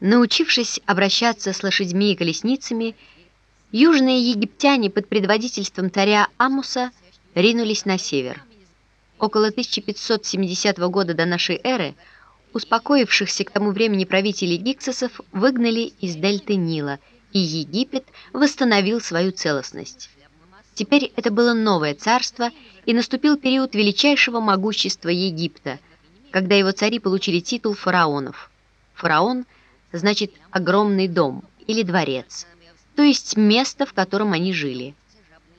Научившись обращаться с лошадьми и колесницами, южные египтяне под предводительством царя Амуса ринулись на север. Около 1570 года до нашей эры успокоившихся к тому времени правителей гиксосов выгнали из дельты Нила, и Египет восстановил свою целостность. Теперь это было новое царство, и наступил период величайшего могущества Египта, когда его цари получили титул фараонов. Фараон значит огромный дом или дворец, то есть место, в котором они жили,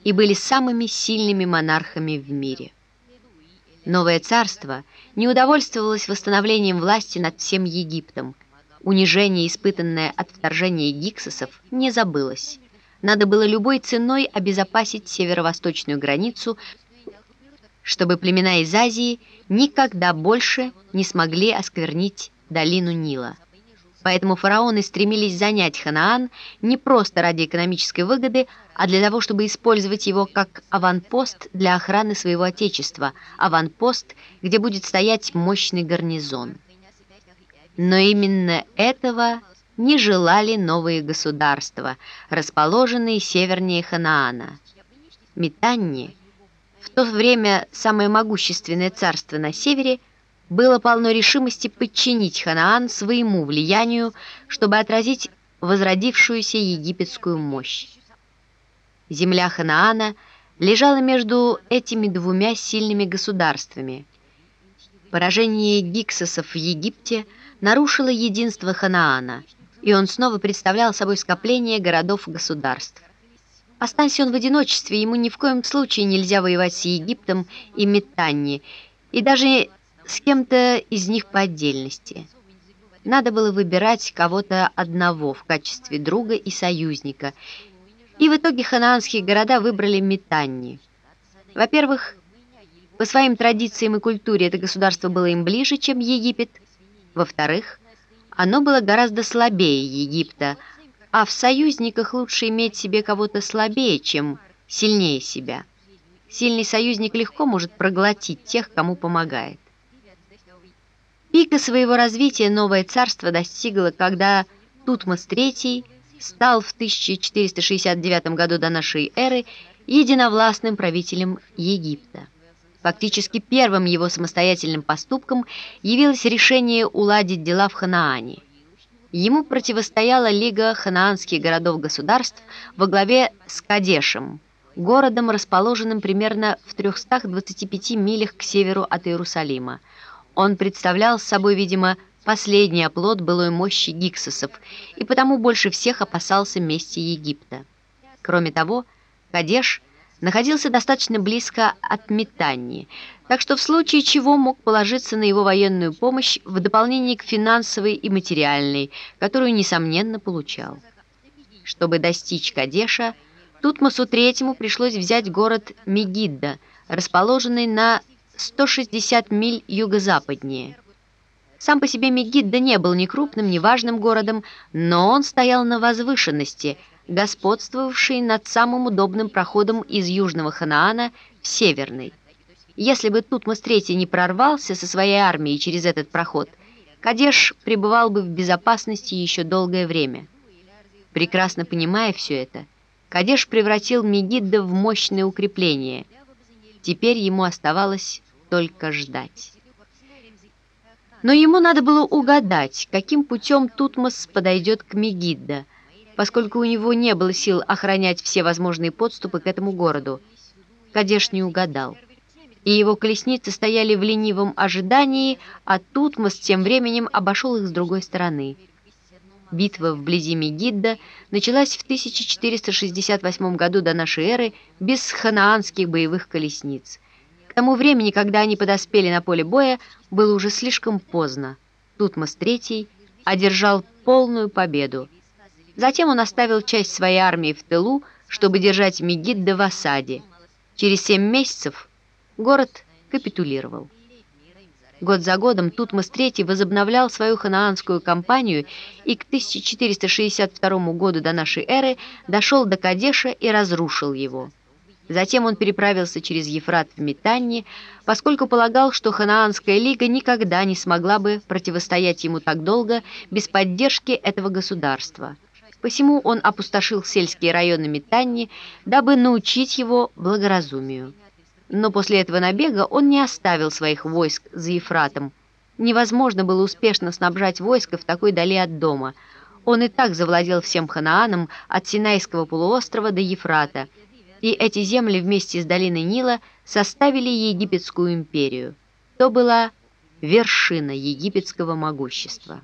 и были самыми сильными монархами в мире. Новое царство не удовольствовалось восстановлением власти над всем Египтом. Унижение, испытанное от вторжения гиксосов, не забылось. Надо было любой ценой обезопасить северо-восточную границу, чтобы племена из Азии никогда больше не смогли осквернить долину Нила. Поэтому фараоны стремились занять Ханаан не просто ради экономической выгоды, а для того, чтобы использовать его как аванпост для охраны своего отечества, аванпост, где будет стоять мощный гарнизон. Но именно этого не желали новые государства, расположенные севернее Ханаана. Митанни, в то время самое могущественное царство на севере, было полно решимости подчинить Ханаан своему влиянию, чтобы отразить возродившуюся египетскую мощь. Земля Ханаана лежала между этими двумя сильными государствами. Поражение гиксосов в Египте нарушило единство Ханаана, и он снова представлял собой скопление городов-государств. Останься он в одиночестве, ему ни в коем случае нельзя воевать с Египтом и Метанни, и даже с кем-то из них по отдельности. Надо было выбирать кого-то одного в качестве друга и союзника, и в итоге ханаанские города выбрали Метанни. Во-первых, по своим традициям и культуре это государство было им ближе, чем Египет. Во-вторых, оно было гораздо слабее Египта, а в союзниках лучше иметь себе кого-то слабее, чем сильнее себя. Сильный союзник легко может проглотить тех, кому помогает. Пика своего развития новое царство достигло, когда Тутмос III стал в 1469 году до нашей эры единовластным правителем Египта. Фактически первым его самостоятельным поступком явилось решение уладить дела в Ханаане. Ему противостояла Лига ханаанских городов-государств во главе с Кадешем, городом, расположенным примерно в 325 милях к северу от Иерусалима. Он представлял собой, видимо, последний оплот былой мощи гиксосов и потому больше всех опасался мести Египта. Кроме того, Кадеш находился достаточно близко от Метании, так что в случае чего мог положиться на его военную помощь в дополнение к финансовой и материальной, которую, несомненно, получал. Чтобы достичь Кадеша, Тутмосу III пришлось взять город Мегидда, расположенный на 160 миль юго-западнее. Сам по себе Мегидда не был ни крупным, ни важным городом, но он стоял на возвышенности, господствовавшей над самым удобным проходом из Южного Ханаана в Северный. Если бы Тутмос III не прорвался со своей армией через этот проход, Кадеш пребывал бы в безопасности еще долгое время. Прекрасно понимая все это, Кадеш превратил Мегидда в мощное укрепление. Теперь ему оставалось только ждать. Но ему надо было угадать, каким путем Тутмос подойдет к Мегиддо, поскольку у него не было сил охранять все возможные подступы к этому городу. Кадеш не угадал. И его колесницы стояли в ленивом ожидании, а Тутмос тем временем обошел их с другой стороны. Битва вблизи Мегидда началась в 1468 году до нашей эры без ханаанских боевых колесниц. К тому времени, когда они подоспели на поле боя, было уже слишком поздно. Тутмос III одержал полную победу. Затем он оставил часть своей армии в тылу, чтобы держать Мегиддо в осаде. Через семь месяцев город капитулировал. Год за годом Тутмос III возобновлял свою ханаанскую кампанию и к 1462 году до нашей эры дошел до Кадеша и разрушил его. Затем он переправился через Ефрат в Метанни, поскольку полагал, что Ханаанская лига никогда не смогла бы противостоять ему так долго без поддержки этого государства. Посему он опустошил сельские районы Метанни, дабы научить его благоразумию. Но после этого набега он не оставил своих войск за Ефратом. Невозможно было успешно снабжать войско в такой дали от дома. Он и так завладел всем Ханааном от Синайского полуострова до Ефрата – и эти земли вместе с долиной Нила составили египетскую империю. То была вершина египетского могущества.